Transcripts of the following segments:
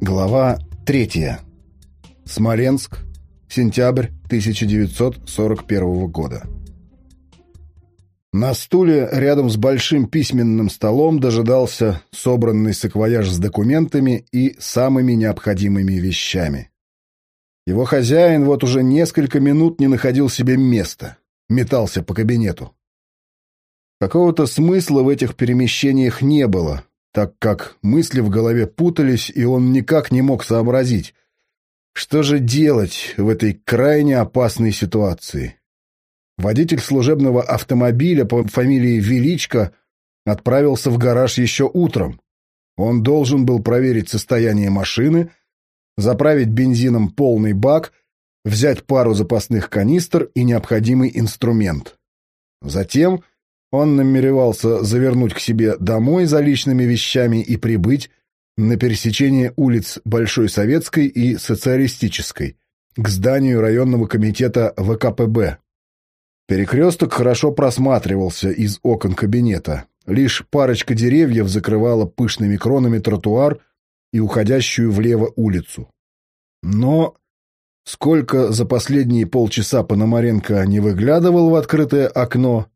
Глава третья. Смоленск. Сентябрь 1941 года. На стуле рядом с большим письменным столом дожидался собранный саквояж с документами и самыми необходимыми вещами. Его хозяин вот уже несколько минут не находил себе места, метался по кабинету. Какого-то смысла в этих перемещениях не было, так как мысли в голове путались, и он никак не мог сообразить, что же делать в этой крайне опасной ситуации. Водитель служебного автомобиля по фамилии Величко отправился в гараж еще утром. Он должен был проверить состояние машины, заправить бензином полный бак, взять пару запасных канистр и необходимый инструмент. Затем он намеревался завернуть к себе домой за личными вещами и прибыть на пересечение улиц Большой Советской и Социалистической к зданию районного комитета ВКПБ. Перекресток хорошо просматривался из окон кабинета. Лишь парочка деревьев закрывала пышными кронами тротуар и уходящую влево улицу. Но сколько за последние полчаса Пономаренко не выглядывал в открытое окно,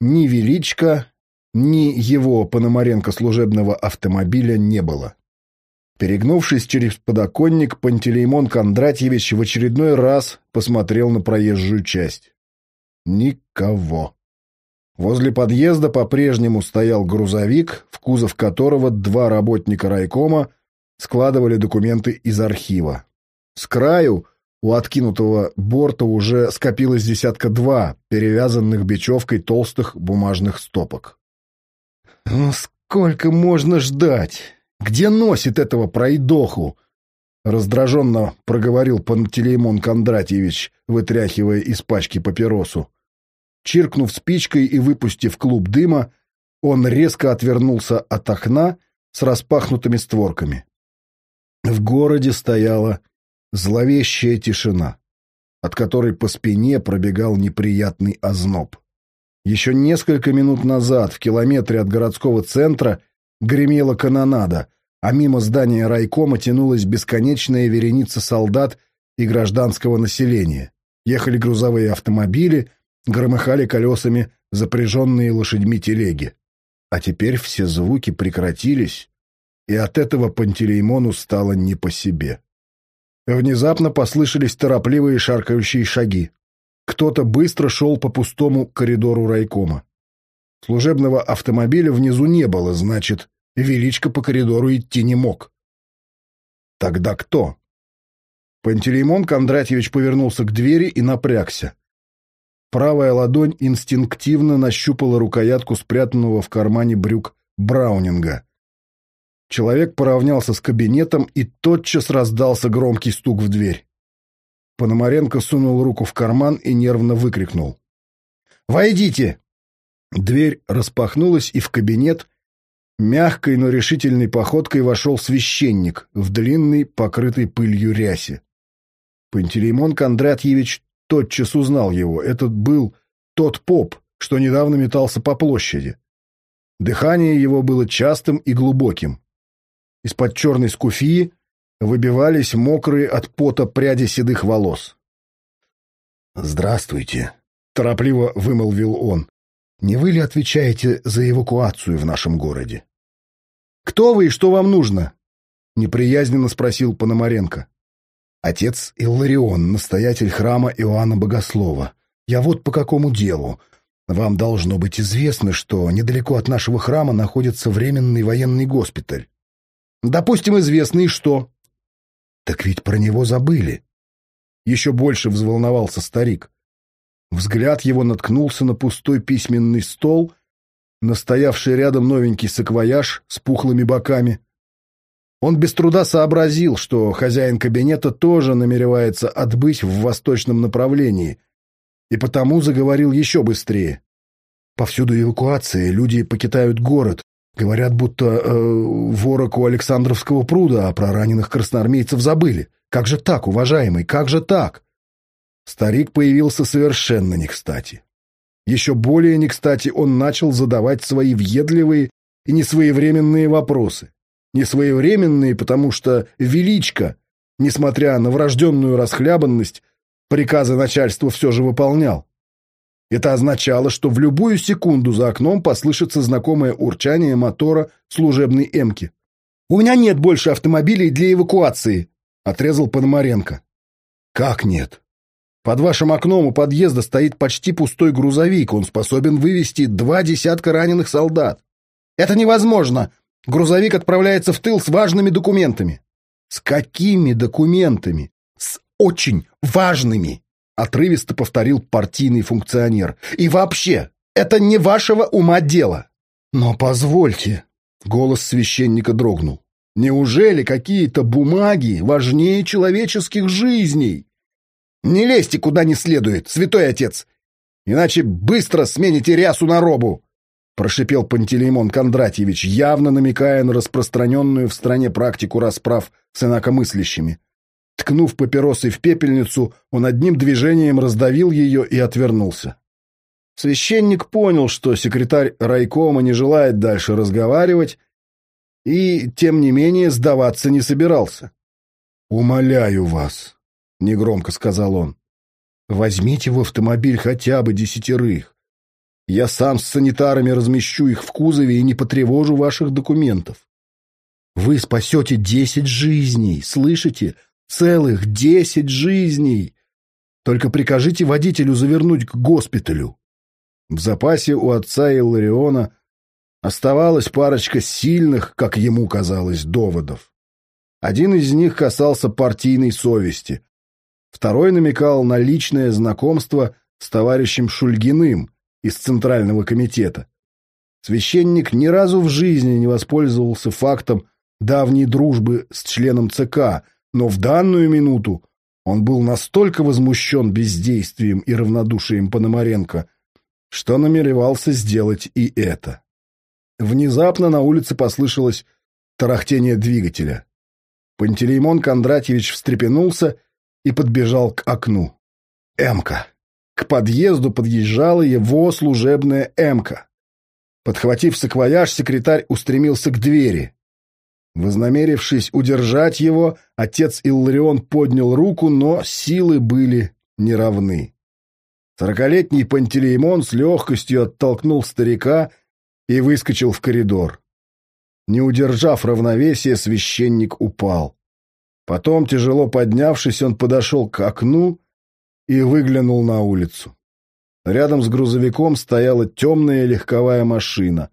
ни Величко, ни его Пономаренко служебного автомобиля не было. Перегнувшись через подоконник, Пантелеймон Кондратьевич в очередной раз посмотрел на проезжую часть. Никого. Возле подъезда по-прежнему стоял грузовик, в кузов которого два работника райкома складывали документы из архива. С краю у откинутого борта уже скопилось десятка два перевязанных бечевкой толстых бумажных стопок. «Ну, сколько можно ждать? Где носит этого пройдоху?» Раздраженно проговорил Пантелеймон Кондратьевич, вытряхивая из пачки папиросу. Чиркнув спичкой и выпустив клуб дыма, он резко отвернулся от окна с распахнутыми створками. В городе стояла Зловещая тишина, от которой по спине пробегал неприятный озноб. Еще несколько минут назад в километре от городского центра гремела канонада, а мимо здания райкома тянулась бесконечная вереница солдат и гражданского населения. Ехали грузовые автомобили, громыхали колесами запряженные лошадьми телеги. А теперь все звуки прекратились, и от этого Пантелеймону стало не по себе. Внезапно послышались торопливые шаркающие шаги. Кто-то быстро шел по пустому коридору райкома. Служебного автомобиля внизу не было, значит, Величко по коридору идти не мог. Тогда кто? Пантелеймон Кондратьевич повернулся к двери и напрягся. Правая ладонь инстинктивно нащупала рукоятку спрятанного в кармане брюк Браунинга. Человек поравнялся с кабинетом, и тотчас раздался громкий стук в дверь. Пономаренко сунул руку в карман и нервно выкрикнул. «Войдите!» Дверь распахнулась, и в кабинет мягкой, но решительной походкой вошел священник в длинной, покрытой пылью рясе. Пантелеймон Кондратьевич тотчас узнал его. Этот был тот поп, что недавно метался по площади. Дыхание его было частым и глубоким. Из-под черной скуфии выбивались мокрые от пота пряди седых волос. «Здравствуйте», — торопливо вымолвил он. «Не вы ли отвечаете за эвакуацию в нашем городе?» «Кто вы и что вам нужно?» — неприязненно спросил Пономаренко. «Отец Илларион, настоятель храма Иоанна Богослова. Я вот по какому делу. Вам должно быть известно, что недалеко от нашего храма находится временный военный госпиталь. Допустим, известный что? Так ведь про него забыли. Еще больше взволновался старик. Взгляд его наткнулся на пустой письменный стол, настоявший рядом новенький саквояж с пухлыми боками. Он без труда сообразил, что хозяин кабинета тоже намеревается отбыть в восточном направлении, и потому заговорил еще быстрее. Повсюду эвакуация, люди покидают город, Говорят, будто э, ворог у Александровского пруда, а про раненых красноармейцев забыли. Как же так, уважаемый, как же так? Старик появился совершенно не кстати. Еще более не кстати он начал задавать свои въедливые и несвоевременные вопросы. несвоевременные, потому что величко, несмотря на врожденную расхлябанность, приказы начальства все же выполнял. Это означало, что в любую секунду за окном послышится знакомое урчание мотора служебной «Эмки». «У меня нет больше автомобилей для эвакуации», — отрезал Пономаренко. «Как нет? Под вашим окном у подъезда стоит почти пустой грузовик. Он способен вывести два десятка раненых солдат. Это невозможно. Грузовик отправляется в тыл с важными документами. С какими документами? С очень важными, отрывисто повторил партийный функционер. И вообще, это не вашего ума дело. Но позвольте, голос священника дрогнул. Неужели какие-то бумаги важнее человеческих жизней? Не лезьте куда не следует, святой отец, иначе быстро смените рясу на робу, прошипел Пантелеймон Кондратьевич, явно намекая на распространенную в стране практику расправ с инакомыслящими. Ткнув папиросой в пепельницу, он одним движением раздавил ее и отвернулся. Священник понял, что секретарь райкома не желает дальше разговаривать, и, тем не менее, сдаваться не собирался. «Умоляю вас», — негромко сказал он. «Возьмите в автомобиль хотя бы десятерых. Я сам с санитарами размещу их в кузове и не потревожу ваших документов. Вы спасете десять жизней, слышите? Целых десять жизней! Только прикажите водителю завернуть к госпиталю». В запасе у отца Иллариона оставалась парочка сильных, как ему казалось, доводов. Один из них касался партийной совести, Второй намекал на личное знакомство с товарищем Шульгиным из Центрального комитета. Священник ни разу в жизни не воспользовался фактом давней дружбы с членом ЦК, но в данную минуту он был настолько возмущен бездействием и равнодушием Пономаренко, что намеревался сделать и это. Внезапно на улице послышалось тарахтение двигателя. Пантелеймон Кондратьевич встрепенулся и подбежал к окну. «Эмка!» К подъезду подъезжала его служебная «Эмка». Подхватив саквояж, секретарь устремился к двери. Вознамерившись удержать его, отец Илларион поднял руку, но силы были неравны. Сорокалетний Пантелеймон с легкостью оттолкнул старика и выскочил в коридор. Не удержав равновесия, священник упал. Потом, тяжело поднявшись, он подошел к окну и выглянул на улицу. Рядом с грузовиком стояла темная легковая машина.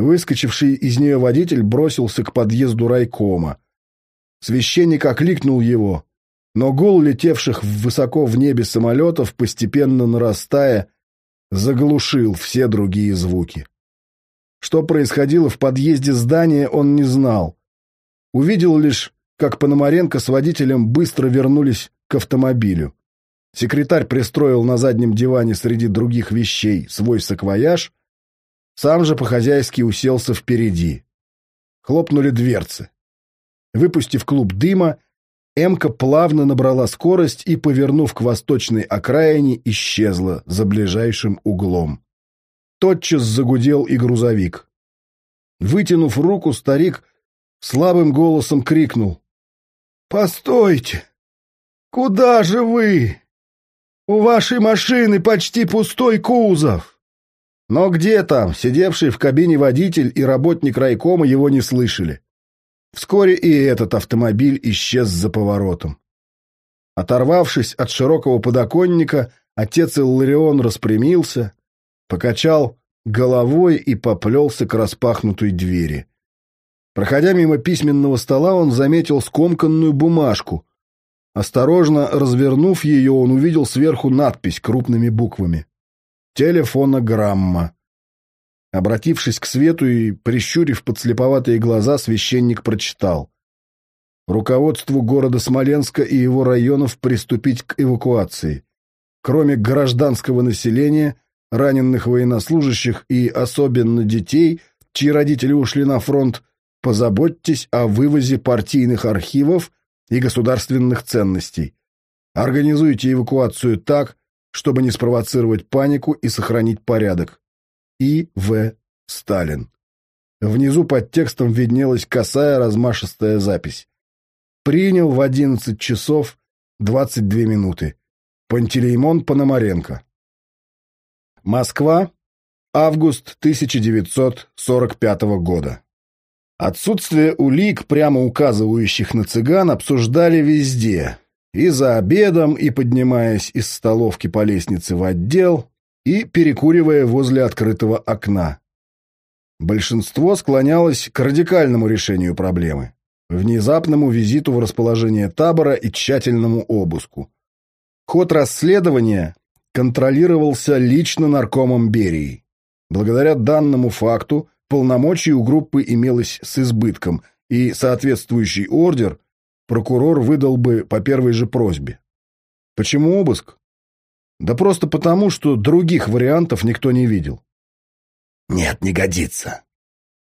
Выскочивший из нее водитель бросился к подъезду райкома. Священник окликнул его, но гул летевших высоко в небе самолетов, постепенно нарастая, заглушил все другие звуки. Что происходило в подъезде здания, он не знал. Увидел лишь как Пономаренко с водителем быстро вернулись к автомобилю. Секретарь пристроил на заднем диване среди других вещей свой саквояж, сам же по-хозяйски уселся впереди. Хлопнули дверцы. Выпустив клуб дыма, Эмка плавно набрала скорость и, повернув к восточной окраине, исчезла за ближайшим углом. Тотчас загудел и грузовик. Вытянув руку, старик слабым голосом крикнул. «Постойте! Куда же вы? У вашей машины почти пустой кузов!» Но где там, сидевший в кабине водитель и работник райкома его не слышали. Вскоре и этот автомобиль исчез за поворотом. Оторвавшись от широкого подоконника, отец Илларион распрямился, покачал головой и поплелся к распахнутой двери. Проходя мимо письменного стола, он заметил скомканную бумажку. Осторожно развернув ее, он увидел сверху надпись крупными буквами. «Телефонограмма». Обратившись к свету и прищурив подслеповатые глаза, священник прочитал. Руководству города Смоленска и его районов приступить к эвакуации. Кроме гражданского населения, раненых военнослужащих и особенно детей, чьи родители ушли на фронт, позаботьтесь о вывозе партийных архивов и государственных ценностей. Организуйте эвакуацию так, чтобы не спровоцировать панику и сохранить порядок. И. В. Сталин. Внизу под текстом виднелась косая размашистая запись. Принял в одиннадцать часов двадцать две минуты. Пантелеймон Пономаренко. Москва. Август 1945 года. Отсутствие улик, прямо указывающих на цыган, обсуждали везде. И за обедом, и поднимаясь из столовки по лестнице в отдел, и перекуривая возле открытого окна. Большинство склонялось к радикальному решению проблемы, внезапному визиту в расположение табора и тщательному обыску. Ход расследования контролировался лично наркомом Берии. Благодаря данному факту полномочий у группы имелось с избытком, и соответствующий ордер прокурор выдал бы по первой же просьбе. Почему обыск? Да просто потому, что других вариантов никто не видел. «Нет, не годится.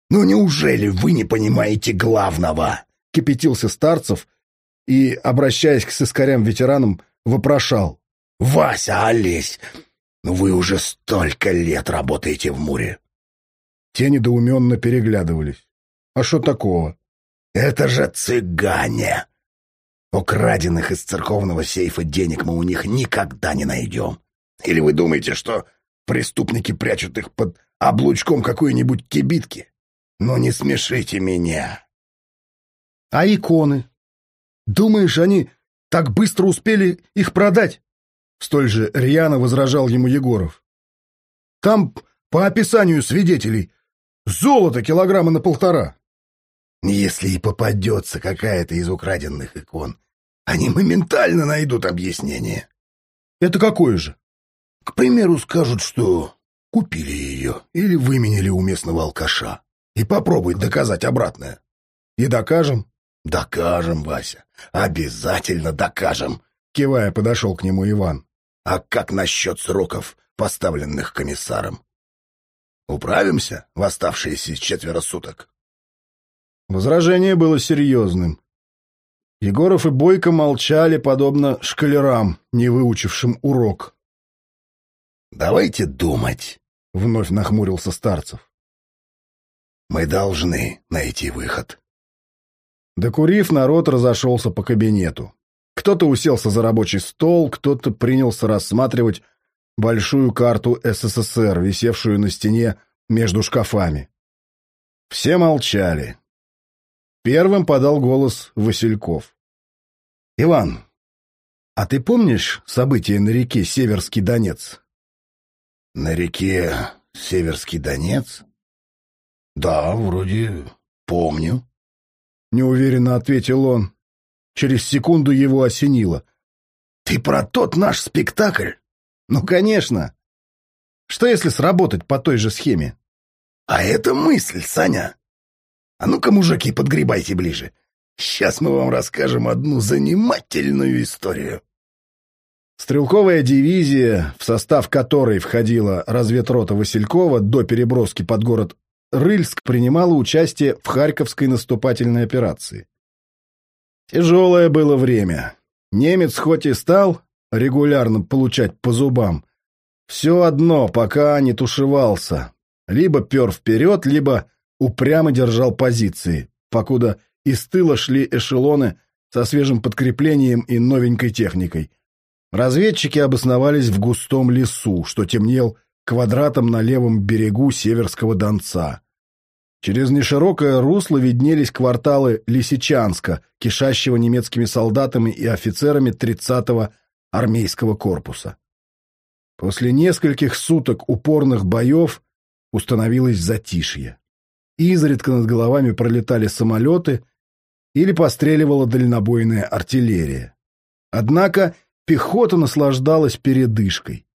Ну неужели вы не понимаете главного?» Кипятился Старцев и, обращаясь к сыскарям-ветеранам, вопрошал. «Вася, Олесь, ну вы уже столько лет работаете в Муре». Те недоуменно переглядывались. «А что такого?» «Это же цыгане!» Украденных из церковного сейфа денег мы у них никогда не найдем. Или вы думаете, что преступники прячут их под облучком какой-нибудь кибитки? Ну не смешите меня. А иконы? Думаешь, они так быстро успели их продать? Столь же рьяно возражал ему Егоров. Там, по описанию свидетелей, золото килограмма на полтора. Если и попадется какая-то из украденных икон, они моментально найдут объяснение. Это какое же? К примеру, скажут, что купили ее или выменили у местного алкаша. И попробуют доказать обратное. И докажем? Докажем, Вася. Обязательно докажем. Кивая, подошел к нему Иван. А как насчет сроков, поставленных комиссаром? Управимся в оставшиеся четверо суток? Возражение было серьезным. Егоров и Бойко молчали, подобно шкалерам, не выучившим урок. «Давайте думать», — вновь нахмурился Старцев. «Мы должны найти выход». Докурив, народ разошелся по кабинету. Кто-то уселся за рабочий стол, кто-то принялся рассматривать большую карту СССР, висевшую на стене между шкафами. Все молчали. Первым подал голос Васильков. «Иван, а ты помнишь события на реке Северский Донец?» «На реке Северский Донец?» «Да, вроде помню», — неуверенно ответил он. Через секунду его осенило. «Ты про тот наш спектакль?» «Ну, конечно. Что если сработать по той же схеме?» «А это мысль, Саня. А ну-ка, мужики, подгребайте ближе. Сейчас мы вам расскажем одну занимательную историю. Стрелковая дивизия, в состав которой входила разведрота Василькова до переброски под город Рыльск, принимала участие в Харьковской наступательной операции. Тяжелое было время. Немец хоть и стал регулярно получать по зубам, все одно пока не тушевался. Либо пер вперед, либо упрямо держал позиции, покуда из тыла шли эшелоны со свежим подкреплением и новенькой техникой. Разведчики обосновались в густом лесу, что темнел квадратом на левом берегу Северского Донца. Через неширокое русло виднелись кварталы Лисичанска, кишащего немецкими солдатами и офицерами 30-го армейского корпуса. После нескольких суток упорных боев установилось затишье. Изредка над головами пролетали самолеты или постреливала дальнобойная артиллерия. Однако пехота наслаждалась передышкой.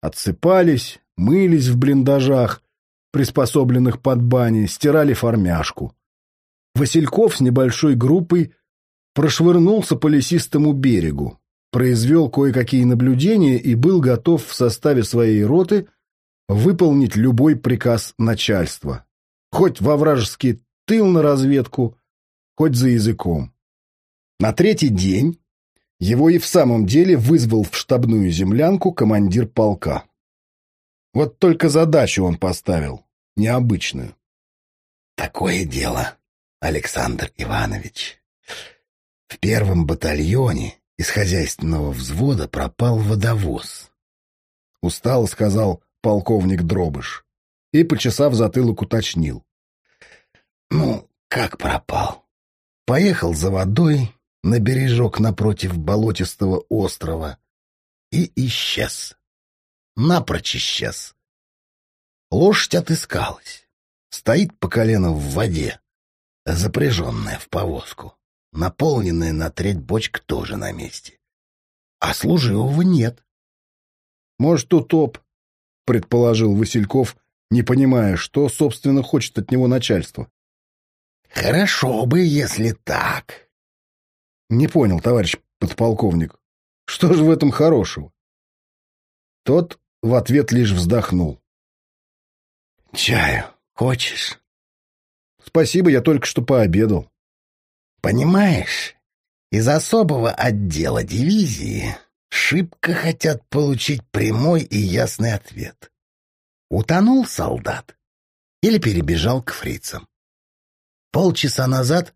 Отсыпались, мылись в блиндажах, приспособленных под бани, стирали формяшку. Васильков с небольшой группой прошвырнулся по лесистому берегу, произвел кое-какие наблюдения и был готов в составе своей роты выполнить любой приказ начальства хоть во вражеский тыл на разведку, хоть за языком. На третий день его и в самом деле вызвал в штабную землянку командир полка. Вот только задачу он поставил, необычную. такое дело, Александр Иванович. В первом батальоне из хозяйственного взвода пропал водовоз. Устало сказал полковник Дробыш и, почесав затылок, уточнил. Ну, как пропал? Поехал за водой на бережок напротив болотистого острова и исчез. Напрочь исчез. Лошадь отыскалась. Стоит по колено в воде, запряженная в повозку. Наполненная на треть бочка тоже на месте. А служивого нет. Может, утоп, предположил Васильков, не понимая, что, собственно, хочет от него начальство. Хорошо бы, если так. Не понял, товарищ подполковник. Что же в этом хорошего? Тот в ответ лишь вздохнул. Чаю хочешь? Спасибо, я только что пообедал. Понимаешь, из особого отдела дивизии шибко хотят получить прямой и ясный ответ. Утонул солдат или перебежал к фрицам? Полчаса назад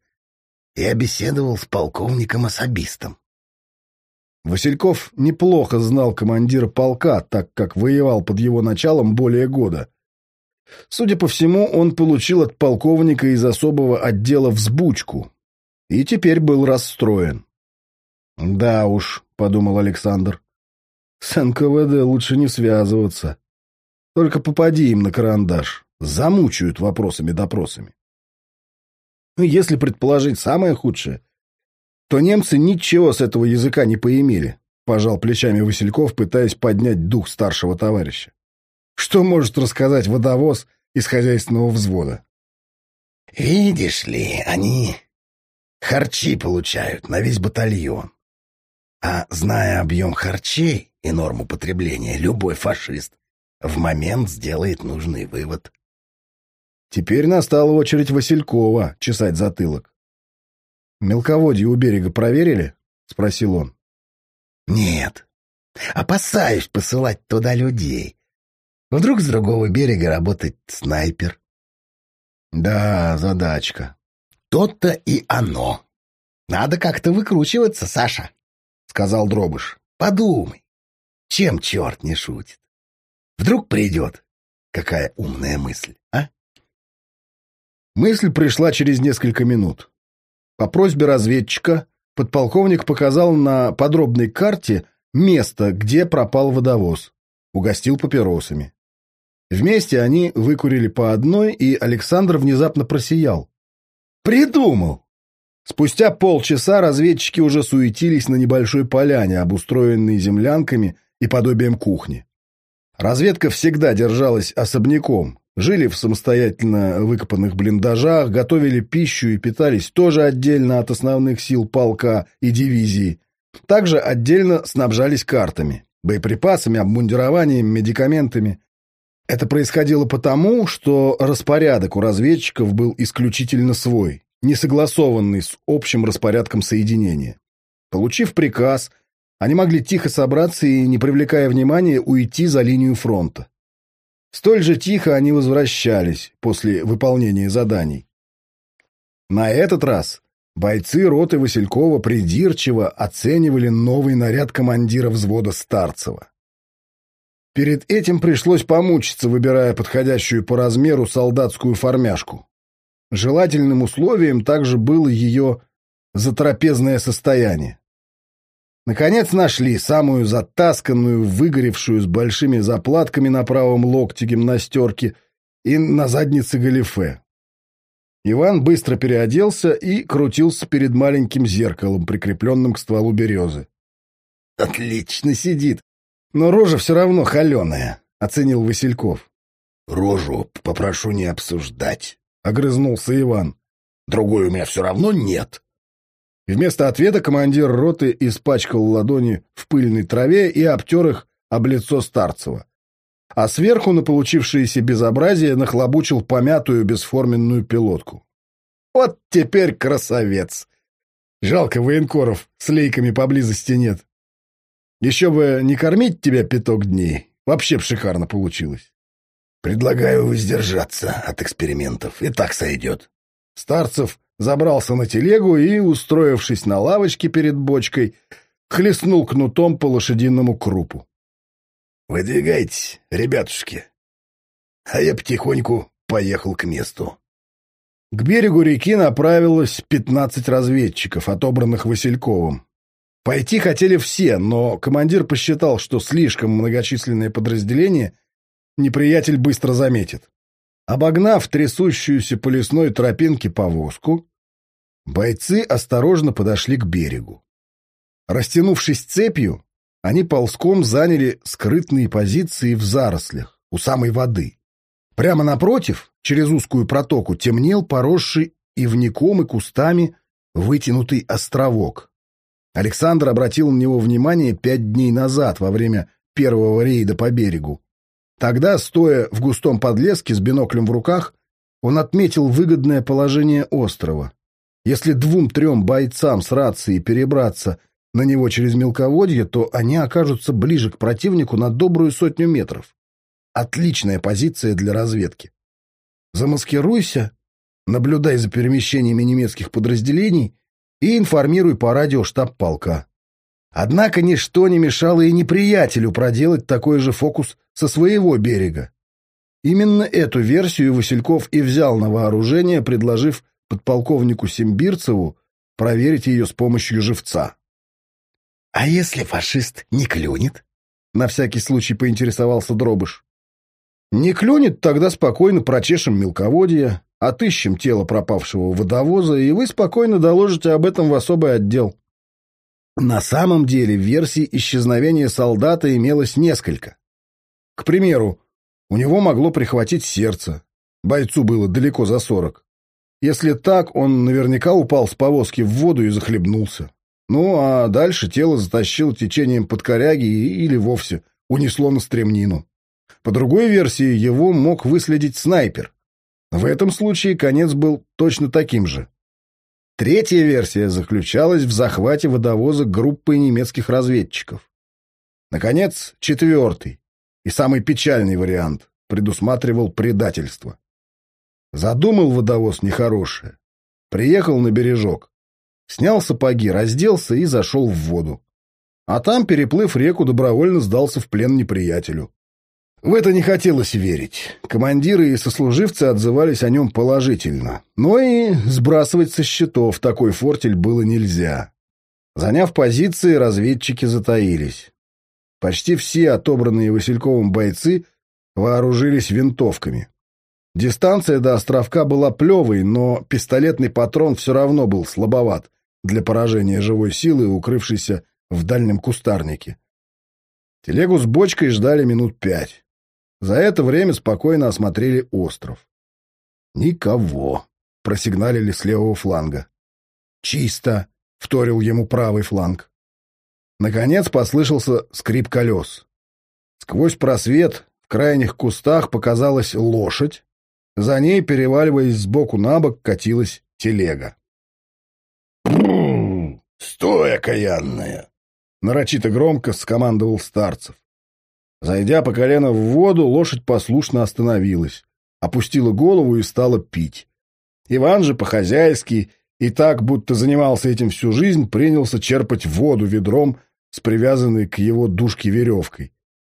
я беседовал с полковником-особистом. Васильков неплохо знал командира полка, так как воевал под его началом более года. Судя по всему, он получил от полковника из особого отдела взбучку и теперь был расстроен. «Да уж», — подумал Александр, — «с НКВД лучше не связываться. Только попади им на карандаш, замучают вопросами-допросами». Ну, если предположить самое худшее, то немцы ничего с этого языка не поимели, пожал плечами Васильков, пытаясь поднять дух старшего товарища. Что может рассказать водовоз из хозяйственного взвода? Видишь ли, они харчи получают на весь батальон. А зная объем харчей и норму потребления, любой фашист в момент сделает нужный вывод. Теперь настала очередь Василькова чесать затылок. «Мелководье у берега проверили?» — спросил он. «Нет. Опасаюсь посылать туда людей. Вдруг с другого берега работает снайпер». «Да, задачка». «То-то и оно. Надо как-то выкручиваться, Саша», — сказал Дробыш. «Подумай, чем черт не шутит? Вдруг придет? Какая умная мысль, а?» Мысль пришла через несколько минут. По просьбе разведчика подполковник показал на подробной карте место, где пропал водовоз. Угостил папиросами. Вместе они выкурили по одной, и Александр внезапно просиял. «Придумал!» Спустя полчаса разведчики уже суетились на небольшой поляне, обустроенной землянками и подобием кухни. Разведка всегда держалась особняком, Жили в самостоятельно выкопанных блиндажах, готовили пищу и питались тоже отдельно от основных сил полка и дивизии. Также отдельно снабжались картами, боеприпасами, обмундированием, медикаментами. Это происходило потому, что распорядок у разведчиков был исключительно свой, не согласованный с общим распорядком соединения. Получив приказ, они могли тихо собраться и, не привлекая внимания, уйти за линию фронта. Столь же тихо они возвращались после выполнения заданий. На этот раз бойцы роты Василькова придирчиво оценивали новый наряд командира взвода Старцева. Перед этим пришлось помучиться, выбирая подходящую по размеру солдатскую формяшку. Желательным условием также было ее затрапезное состояние. Наконец нашли самую затасканную, выгоревшую с большими заплатками на правом локте гимнастерки и на заднице галифе. Иван быстро переоделся и крутился перед маленьким зеркалом, прикрепленным к стволу березы. «Отлично сидит, но рожа все равно холеная», — оценил Васильков. «Рожу попрошу не обсуждать», — огрызнулся Иван. «Другой у меня все равно нет». Вместо ответа командир роты испачкал ладони в пыльной траве и обтер их об лицо Старцева. А сверху на получившееся безобразие нахлобучил помятую бесформенную пилотку. «Вот теперь красавец!» Жалко военкоров, с лейками поблизости нет. Еще бы не кормить тебя пяток дней. Вообще б шикарно получилось. Предлагаю воздержаться от экспериментов. И так сойдет. Старцев забрался на телегу и, устроившись на лавочке перед бочкой, хлестнул кнутом по лошадиному крупу. «Выдвигайтесь, ребятушки!» А я потихоньку поехал к месту. К берегу реки направилось пятнадцать разведчиков, отобранных Васильковым. Пойти хотели все, но командир посчитал, что слишком многочисленное подразделение неприятель быстро заметит. Обогнав трясущуюся по лесной тропинке повозку, бойцы осторожно подошли к берегу. Растянувшись цепью, они ползком заняли скрытные позиции в зарослях, у самой воды. Прямо напротив, через узкую протоку, темнел поросший ивником и кустами вытянутый островок. Александр обратил на него внимание пять дней назад, во время первого рейда по берегу. Тогда, стоя в густом подлеске с биноклем в руках, он отметил выгодное положение острова. Если двум-трем бойцам с рацией перебраться на него через мелководье, то они окажутся ближе к противнику на добрую сотню метров. Отличная позиция для разведки. Замаскируйся, наблюдай за перемещениями немецких подразделений и информируй по радио штаб полка. Однако ничто не мешало и неприятелю проделать такой же фокус со своего берега. Именно эту версию Васильков и взял на вооружение, предложив подполковнику Симбирцеву проверить ее с помощью живца. — А если фашист не клюнет? — на всякий случай поинтересовался Дробыш. Не клюнет, тогда спокойно прочешем мелководье, отыщем тело пропавшего водовоза, и вы спокойно доложите об этом в особый отдел. На самом деле версий исчезновения солдата имелось несколько. К примеру, у него могло прихватить сердце. Бойцу было далеко за сорок. Если так, он наверняка упал с повозки в воду и захлебнулся. Ну, а дальше тело затащило течением под коряги или вовсе унесло на стремнину. По другой версии, его мог выследить снайпер. В этом случае конец был точно таким же. Третья версия заключалась в захвате водовоза группой немецких разведчиков. Наконец, четвертый и самый печальный вариант предусматривал предательство. Задумал водовоз нехорошее. Приехал на бережок, снял сапоги, разделся и зашел в воду. А там, переплыв реку, добровольно сдался в плен неприятелю. В это не хотелось верить. Командиры и сослуживцы отзывались о нем положительно. Но и сбрасывать со счетов такой фортель было нельзя. Заняв позиции, разведчики затаились. Почти все отобранные Васильковым бойцы вооружились винтовками. Дистанция до островка была плевой, но пистолетный патрон все равно был слабоват для поражения живой силы, укрывшейся в дальнем кустарнике. Телегу с бочкой ждали минут пять. За это время спокойно осмотрели остров. «Никого», — просигналили с левого фланга. «Чисто», — вторил ему правый фланг. Наконец послышался скрип колес. Сквозь просвет в крайних кустах показалась лошадь. За ней, переваливаясь сбоку на бок, катилась телега. «Стой, окаянная!» — нарочито громко скомандовал Старцев. Зайдя по колено в воду, лошадь послушно остановилась, опустила голову и стала пить. Иван же по-хозяйски и так, будто занимался этим всю жизнь, принялся черпать воду ведром с привязанной к его дужке веревкой.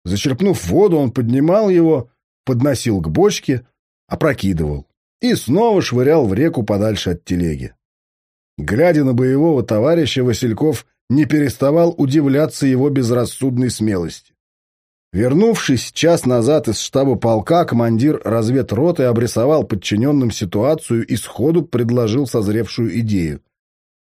Зачерпнув воду, он поднимал его, подносил к бочке, опрокидывал и снова швырял в реку подальше от телеги. Глядя на боевого товарища, Васильков не переставал удивляться его безрассудной смелости. Вернувшись час назад из штаба полка, командир разведроты обрисовал подчиненным ситуацию и сходу предложил созревшую идею.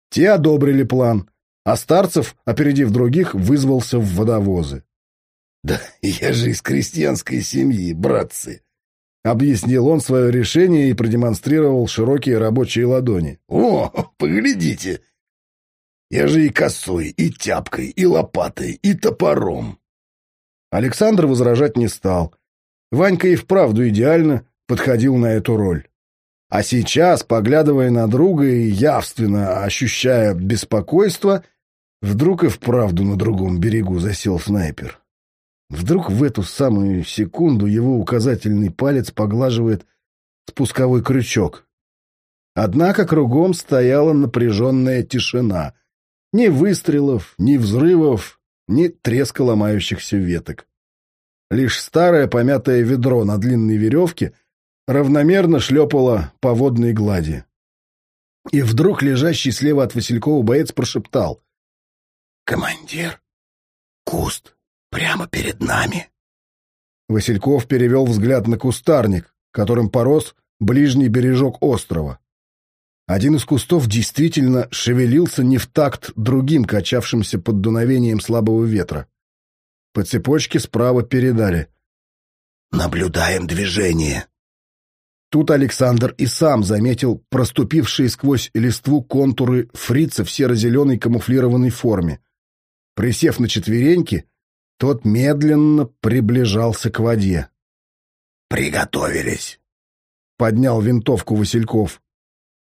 Те одобрили план, а Старцев, опередив других, вызвался в водовозы. — Да я же из крестьянской семьи, братцы! — объяснил он свое решение и продемонстрировал широкие рабочие ладони. — О, поглядите! Я же и косой, и тяпкой, и лопатой, и топором. Александр возражать не стал. Ванька и вправду идеально подходил на эту роль. А сейчас, поглядывая на друга и явственно ощущая беспокойство, вдруг и вправду на другом берегу засел снайпер. Вдруг в эту самую секунду его указательный палец поглаживает спусковой крючок. Однако кругом стояла напряженная тишина. Ни выстрелов, ни взрывов, ни треска ломающихся веток. Лишь старое помятое ведро на длинной веревке равномерно шлепало по водной глади. И вдруг лежащий слева от Василькова боец прошептал. «Командир, куст прямо перед нами». Васильков перевел взгляд на кустарник, которым порос ближний бережок острова. Один из кустов действительно шевелился не в такт другим, качавшимся под дуновением слабого ветра. По цепочке справа передали. «Наблюдаем движение». Тут Александр и сам заметил проступившие сквозь листву контуры фрица в серо-зеленой камуфлированной форме. Присев на четвереньки, тот медленно приближался к воде. «Приготовились!» — поднял винтовку Васильков.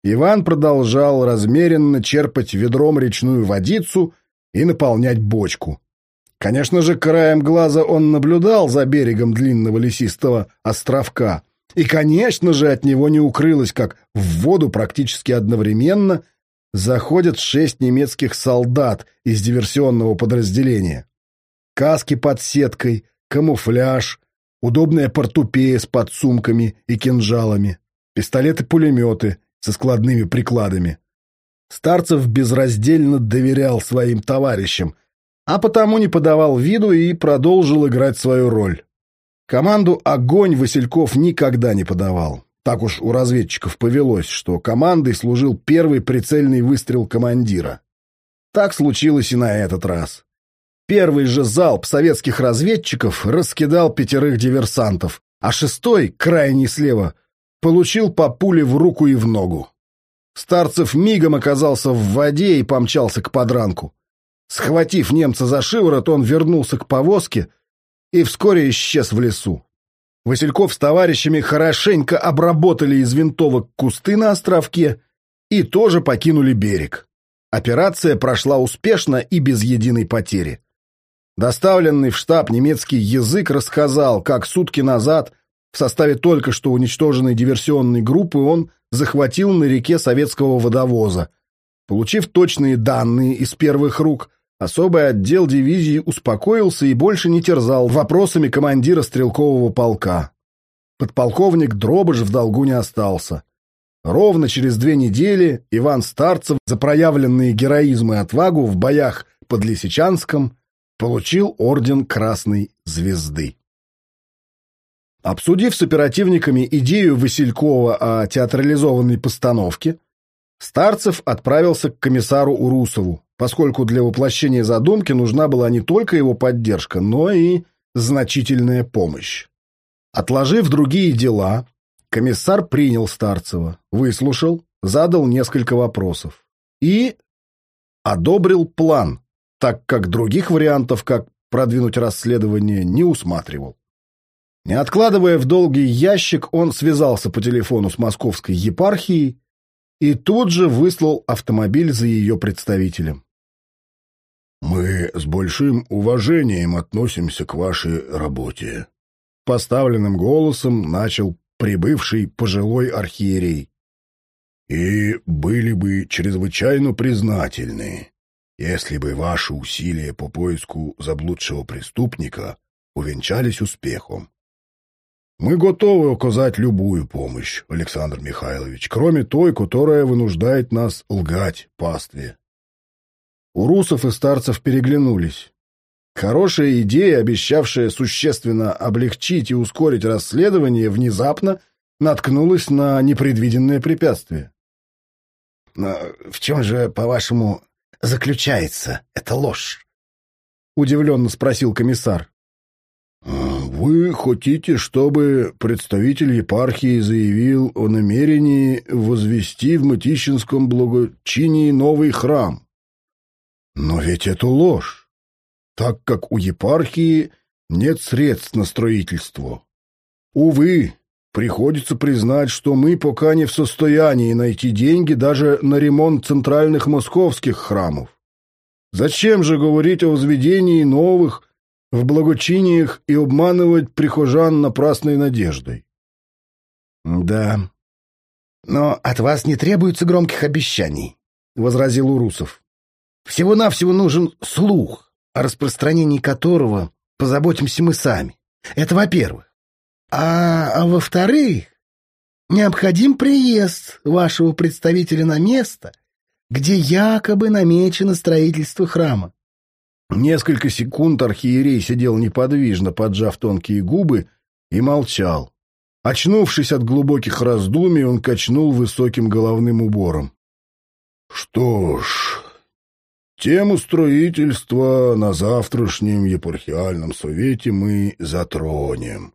Иван продолжал размеренно черпать ведром речную водицу и наполнять бочку. Конечно же, краем глаза он наблюдал за берегом длинного лесистого островка, и, конечно же, от него не укрылось, как в воду практически одновременно заходят шесть немецких солдат из диверсионного подразделения. Каски под сеткой, камуфляж, удобная портупея с подсумками и кинжалами, пистолеты-пулеметы со складными прикладами. Старцев безраздельно доверял своим товарищам, а потому не подавал виду и продолжил играть свою роль. Команду «Огонь» Васильков никогда не подавал. Так уж у разведчиков повелось, что командой служил первый прицельный выстрел командира. Так случилось и на этот раз. Первый же залп советских разведчиков раскидал пятерых диверсантов, а шестой, крайний слева, получил по пуле в руку и в ногу. Старцев мигом оказался в воде и помчался к подранку. Схватив немца за шиворот, он вернулся к повозке и вскоре исчез в лесу. Васильков с товарищами хорошенько обработали из винтовок кусты на островке и тоже покинули берег. Операция прошла успешно и без единой потери. Доставленный в штаб немецкий язык рассказал, как сутки назад в составе только что уничтоженной диверсионной группы он захватил на реке советского водовоза. Получив точные данные из первых рук, Особый отдел дивизии успокоился и больше не терзал вопросами командира стрелкового полка. Подполковник Дробыш в долгу не остался. Ровно через две недели Иван Старцев за проявленные героизм и отвагу в боях под Лисичанском получил орден Красной Звезды. Обсудив с оперативниками идею Василькова о театрализованной постановке, Старцев отправился к комиссару Урусову, поскольку для воплощения задумки нужна была не только его поддержка, но и значительная помощь. Отложив другие дела, комиссар принял Старцева, выслушал, задал несколько вопросов и одобрил план, так как других вариантов, как продвинуть расследование, не усматривал. Не откладывая в долгий ящик, он связался по телефону с московской епархией и тут же выслал автомобиль за ее представителем. «Мы с большим уважением относимся к вашей работе», — поставленным голосом начал прибывший пожилой архиерей. «И были бы чрезвычайно признательны, если бы ваши усилия по поиску заблудшего преступника увенчались успехом. Мы готовы оказать любую помощь, Александр Михайлович, кроме той, которая вынуждает нас лгать пастве. Урусов и Старцев переглянулись. Хорошая идея, обещавшая существенно облегчить и ускорить расследование, внезапно наткнулась на непредвиденное препятствие. «Но в чем же, по-вашему, заключается эта ложь?» — удивленно спросил комиссар. «Вы хотите, чтобы представитель епархии заявил о намерении возвести в Мытищинском благочинии новый храм?» Но ведь это ложь, так как у епархии нет средств на строительство. Увы, приходится признать, что мы пока не в состоянии найти деньги даже на ремонт центральных московских храмов. Зачем же говорить о возведении новых, в благочиниях и обманывать прихожан напрасной надеждой. Да, но от вас не требуется громких обещаний, — возразил Урусов. Всего-навсего нужен слух, о распространении которого позаботимся мы сами. Это во-первых. А, а во-вторых, необходим приезд вашего представителя на место, где якобы намечено строительство храма. Несколько секунд архиерей сидел неподвижно, поджав тонкие губы, и молчал. Очнувшись от глубоких раздумий, он качнул высоким головным убором. — Что ж, тему строительства на завтрашнем епархиальном совете мы затронем.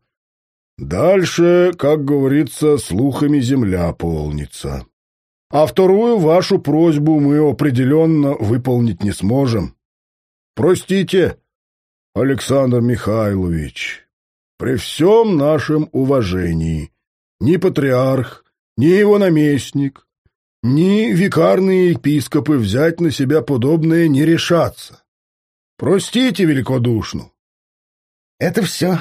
Дальше, как говорится, слухами земля полнится. А вторую вашу просьбу мы определенно выполнить не сможем. Простите, Александр Михайлович, при всем нашем уважении ни патриарх, ни его наместник, ни викарные епископы взять на себя подобное не решатся. Простите великодушно. Это все,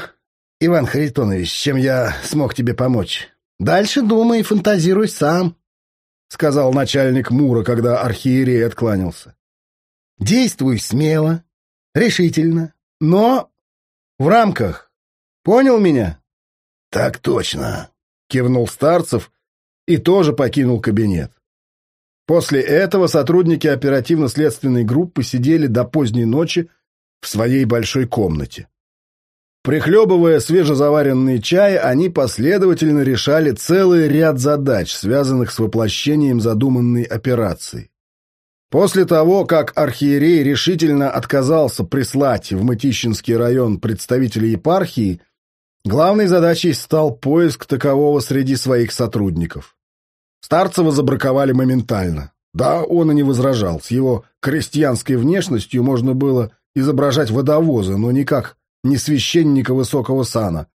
Иван Харитонович, чем я смог тебе помочь. Дальше думай и фантазируй сам, — сказал начальник Мура, когда архиерей откланялся. Действуй смело, решительно, но в рамках. Понял меня? — Так точно, — кивнул Старцев и тоже покинул кабинет. После этого сотрудники оперативно-следственной группы сидели до поздней ночи в своей большой комнате. Прихлебывая свежезаваренный чай, они последовательно решали целый ряд задач, связанных с воплощением задуманной операции. После того, как архиерей решительно отказался прислать в Мытищинский район представителей епархии, главной задачей стал поиск такового среди своих сотрудников. Старцева забраковали моментально. Да, он и не возражал. С его крестьянской внешностью можно было изображать водовоза, но никак не священника высокого сана.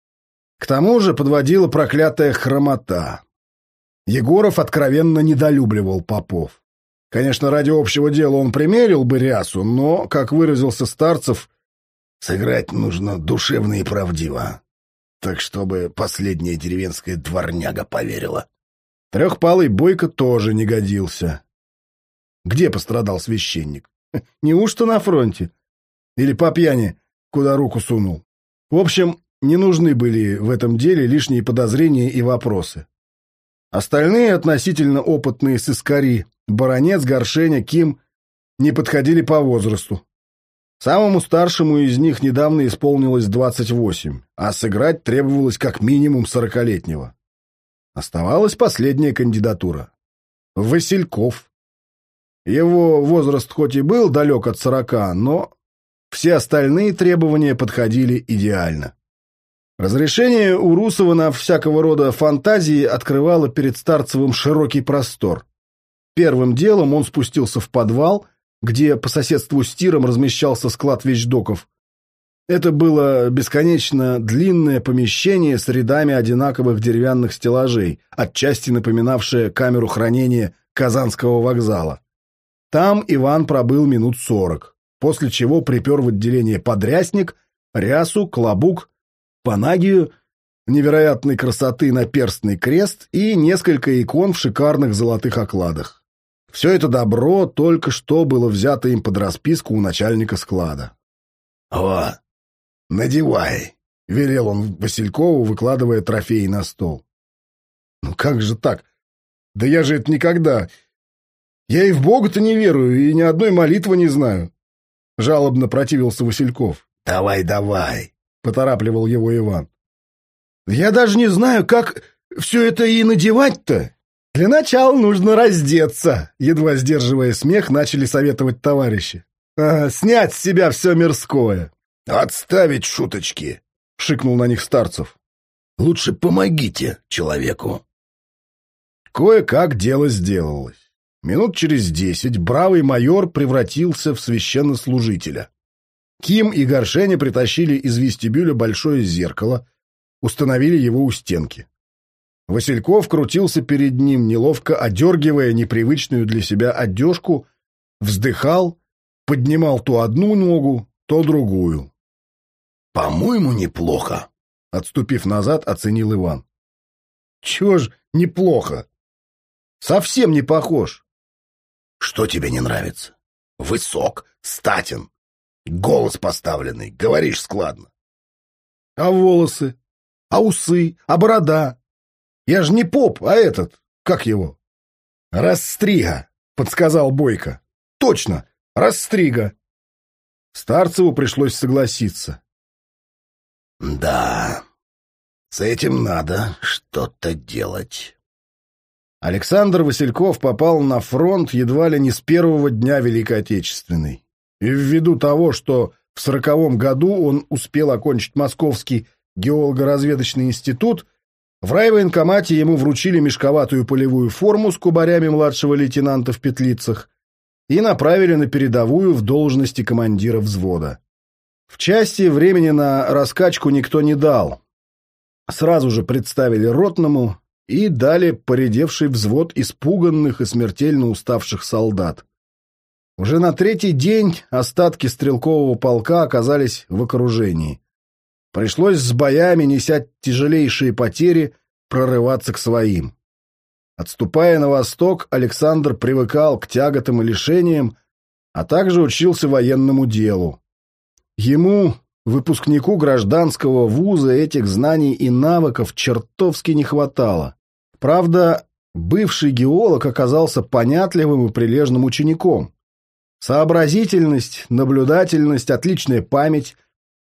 К тому же подводила проклятая хромота. Егоров откровенно недолюбливал попов. Конечно, ради общего дела он примерил бы рясу, но, как выразился Старцев, сыграть нужно душевно и правдиво, так чтобы последняя деревенская дворняга поверила. Трехпалый Бойко тоже не годился. Где пострадал священник? Неужто на фронте? Или по пьяни куда руку сунул. В общем, не нужны были в этом деле лишние подозрения и вопросы. Остальные относительно опытные сыскари, Баронец, Горшеня, Ким, не подходили по возрасту. Самому старшему из них недавно исполнилось 28, а сыграть требовалось как минимум сорокалетнего. Оставалась последняя кандидатура. Васильков. Его возраст хоть и был далек от сорока, но все остальные требования подходили идеально. Разрешение у Русова на всякого рода фантазии открывало перед Старцевым широкий простор. Первым делом он спустился в подвал, где по соседству с тиром размещался склад вещдоков. Это было бесконечно длинное помещение с рядами одинаковых деревянных стеллажей, отчасти напоминавшее камеру хранения Казанского вокзала. Там Иван пробыл минут сорок после чего припер в отделение подрясник, рясу, клобук, панагию, невероятной красоты наперстный крест и несколько икон в шикарных золотых окладах. Все это добро только что было взято им под расписку у начальника склада. — О, надевай! — велел он Василькову, выкладывая трофеи на стол. — Ну как же так? Да я же это никогда... Я и в Бога-то не верую, и ни одной молитвы не знаю. — жалобно противился Васильков. «Давай, давай!» — поторапливал его Иван. «Я даже не знаю, как все это и надевать-то. Для начала нужно раздеться!» Едва сдерживая смех, начали советовать товарищи. А, «Снять с себя все мирское!» «Отставить шуточки!» — шикнул на них Старцев. «Лучше помогите человеку!» Кое-как дело сделалось. Минут через десять бравый майор превратился в священнослужителя. Ким и Горшеня притащили из вестибюля большое зеркало, установили его у стенки. Васильков крутился перед ним, неловко одергивая непривычную для себя одежку, вздыхал, поднимал то одну ногу, то другую. По-моему, неплохо. Отступив назад, оценил Иван. Чего ж неплохо? Совсем не похож. Что тебе не нравится? Высок, статен, голос поставленный, говоришь складно. А волосы? А усы? А борода? Я же не поп, а этот, как его? Растрига, подсказал Бойко. Точно, Растрига. Старцеву пришлось согласиться. Да, с этим надо что-то делать. Александр Васильков попал на фронт едва ли не с первого дня Великой Отечественной. И ввиду того, что в сороковом году он успел окончить Московский геолого-разведочный институт, в райвоенкомате ему вручили мешковатую полевую форму с кубарями младшего лейтенанта в петлицах и направили на передовую в должности командира взвода. В части времени на раскачку никто не дал. Сразу же представили ротному и дали поредевший взвод испуганных и смертельно уставших солдат. Уже на третий день остатки стрелкового полка оказались в окружении. Пришлось с боями, неся тяжелейшие потери, прорываться к своим. Отступая на восток, Александр привыкал к тяготам и лишениям, а также учился военному делу. Ему, выпускнику гражданского вуза, этих знаний и навыков чертовски не хватало. Правда, бывший геолог оказался понятливым и прилежным учеником. Сообразительность, наблюдательность, отличная память,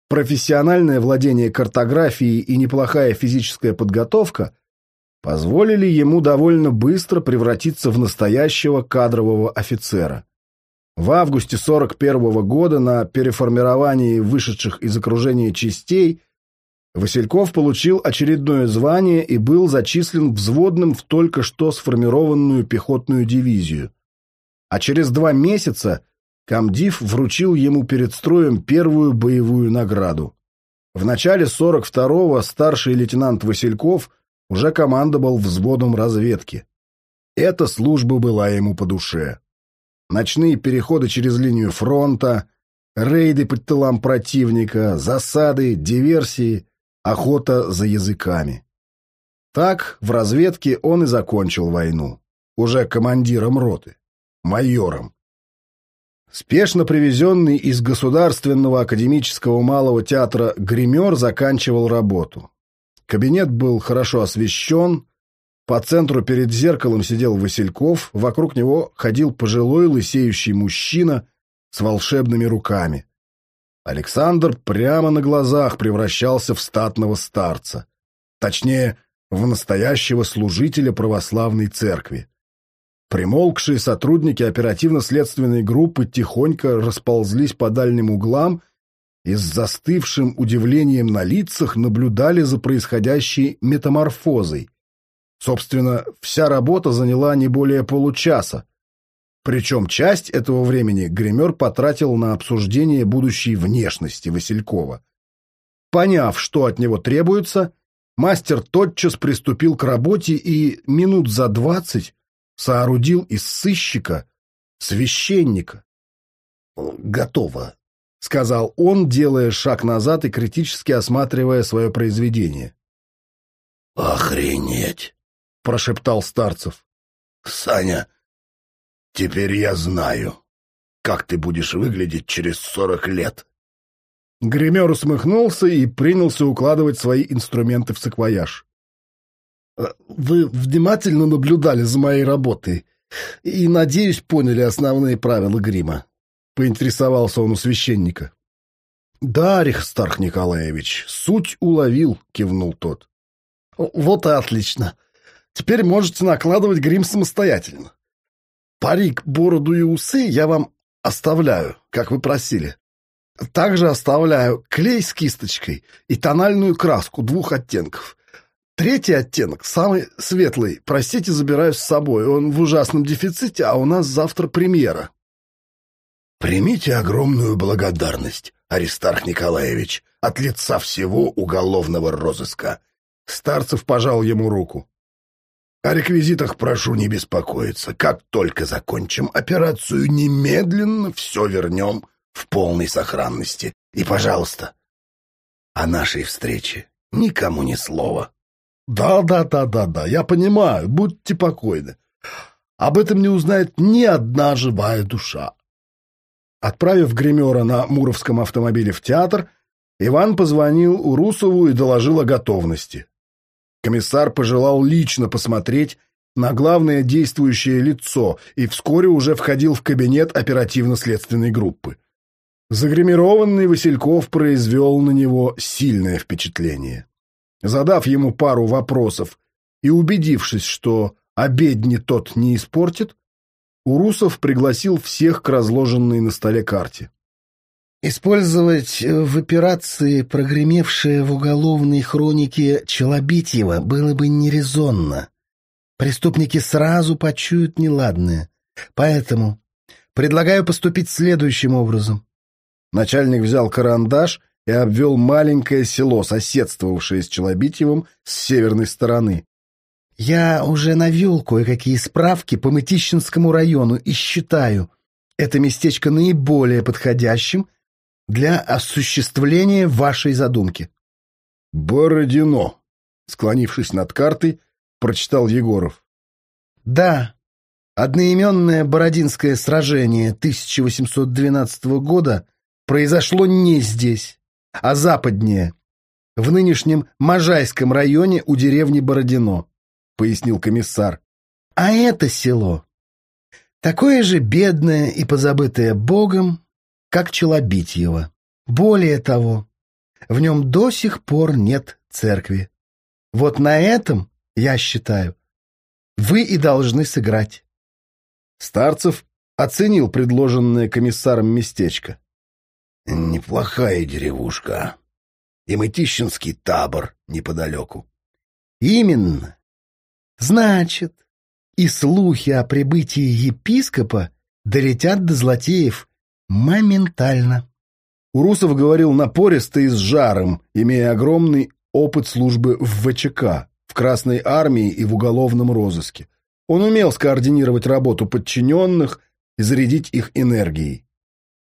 профессиональное владение картографией и неплохая физическая подготовка позволили ему довольно быстро превратиться в настоящего кадрового офицера. В августе 41 года на переформировании вышедших из окружения частей Васильков получил очередное звание и был зачислен взводным в только что сформированную пехотную дивизию. А через два месяца комдив вручил ему перед строем первую боевую награду. В начале 42-го старший лейтенант Васильков уже командовал взводом разведки. Эта служба была ему по душе ночные переходы через линию фронта, рейды под тылам противника, засады, диверсии, охота за языками. Так в разведке он и закончил войну, уже командиром роты, майором. Спешно привезенный из Государственного академического малого театра гример заканчивал работу. Кабинет был хорошо освещен, по центру перед зеркалом сидел Васильков, вокруг него ходил пожилой лысеющий мужчина с волшебными руками. Александр прямо на глазах превращался в статного старца. Точнее, в настоящего служителя православной церкви. Примолкшие сотрудники оперативно-следственной группы тихонько расползлись по дальним углам и с застывшим удивлением на лицах наблюдали за происходящей метаморфозой. Собственно, вся работа заняла не более получаса. Причем часть этого времени гример потратил на обсуждение будущей внешности Василькова. Поняв, что от него требуется, мастер тотчас приступил к работе и минут за двадцать соорудил из сыщика священника. «Готово», — сказал он, делая шаг назад и критически осматривая свое произведение. «Охренеть!» прошептал Старцев. «Саня, теперь я знаю, как ты будешь выглядеть через сорок лет». Гример усмехнулся и принялся укладывать свои инструменты в саквояж. «Э, «Вы внимательно наблюдали за моей работой и, надеюсь, поняли основные правила грима», — поинтересовался он у священника. «Да, Рихстарх Николаевич, суть уловил», — кивнул тот. «Вот и отлично. Теперь можете накладывать грим самостоятельно. Парик, бороду и усы я вам оставляю, как вы просили. Также оставляю клей с кисточкой и тональную краску двух оттенков. Третий оттенок, самый светлый, простите, забираю с собой. Он в ужасном дефиците, а у нас завтра премьера. Примите огромную благодарность, Аристарх Николаевич, от лица всего уголовного розыска. Старцев пожал ему руку. О реквизитах прошу не беспокоиться. Как только закончим операцию, немедленно все вернем в полной сохранности. И, пожалуйста, о нашей встрече никому ни слова. Да, да, да, да, да, я понимаю, будьте покойны. Об этом не узнает ни одна живая душа. Отправив гримера на Муровском автомобиле в театр, Иван позвонил Урусову и доложил о готовности. Комиссар пожелал лично посмотреть на главное действующее лицо и вскоре уже входил в кабинет оперативно-следственной группы. Загримированный Васильков произвел на него сильное впечатление. Задав ему пару вопросов и убедившись, что обедни тот не испортит, Урусов пригласил всех к разложенной на столе карте. Использовать в операции прогремевшее в уголовной хронике Челобитьева было бы нерезонно. Преступники сразу почуют неладное. Поэтому предлагаю поступить следующим образом. Начальник взял карандаш и обвел маленькое село, соседствовавшее с Челобитьевым с северной стороны. Я уже навел кое-какие справки по Мытищинскому району и считаю это местечко наиболее подходящим для осуществления вашей задумки. «Бородино», — склонившись над картой, прочитал Егоров. «Да, одноименное Бородинское сражение 1812 года произошло не здесь, а западнее, в нынешнем Можайском районе у деревни Бородино», — пояснил комиссар. «А это село такое же бедное и позабытое Богом, как Челобитьево. Более того, в нем до сих пор нет церкви. Вот на этом, я считаю, вы и должны сыграть. Старцев оценил предложенное комиссаром местечко. Неплохая деревушка. И Мытищинский табор неподалеку. Именно. Значит, и слухи о прибытии епископа долетят до злотеев моментально. Урусов говорил напористо и с жаром, имея огромный опыт службы в ВЧК, в Красной армии и в уголовном розыске. Он умел скоординировать работу подчиненных и зарядить их энергией.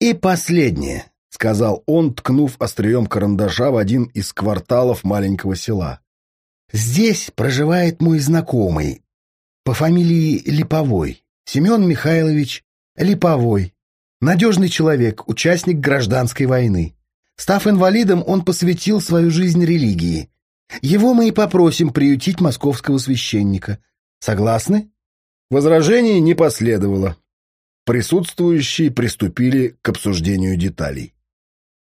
«И последнее», — сказал он, ткнув острием карандаша в один из кварталов маленького села. «Здесь проживает мой знакомый по фамилии Липовой, Семен Михайлович Липовой. Надежный человек, участник гражданской войны. Став инвалидом, он посвятил свою жизнь религии. Его мы и попросим приютить московского священника. Согласны? Возражений не последовало. Присутствующие приступили к обсуждению деталей.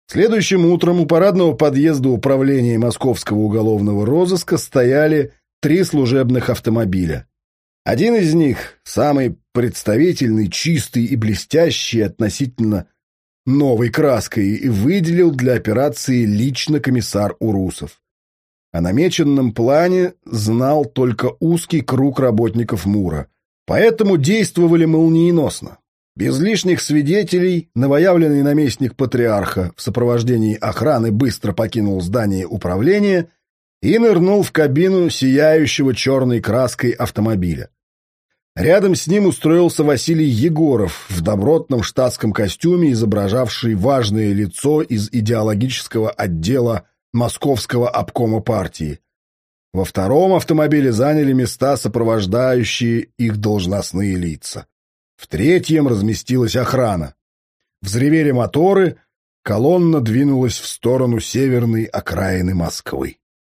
Следующим утром у парадного подъезда управления московского уголовного розыска стояли три служебных автомобиля. Один из них, самый представительный, чистый и блестящий относительно новой краской, выделил для операции лично комиссар Урусов. О намеченном плане знал только узкий круг работников МУРа, поэтому действовали молниеносно. Без лишних свидетелей новоявленный наместник патриарха в сопровождении охраны быстро покинул здание управления – и нырнул в кабину сияющего черной краской автомобиля. Рядом с ним устроился Василий Егоров в добротном штатском костюме, изображавший важное лицо из идеологического отдела Московского обкома партии. Во втором автомобиле заняли места сопровождающие их должностные лица. В третьем разместилась охрана. Взревели моторы, колонна двинулась в сторону северной окраины Москвы.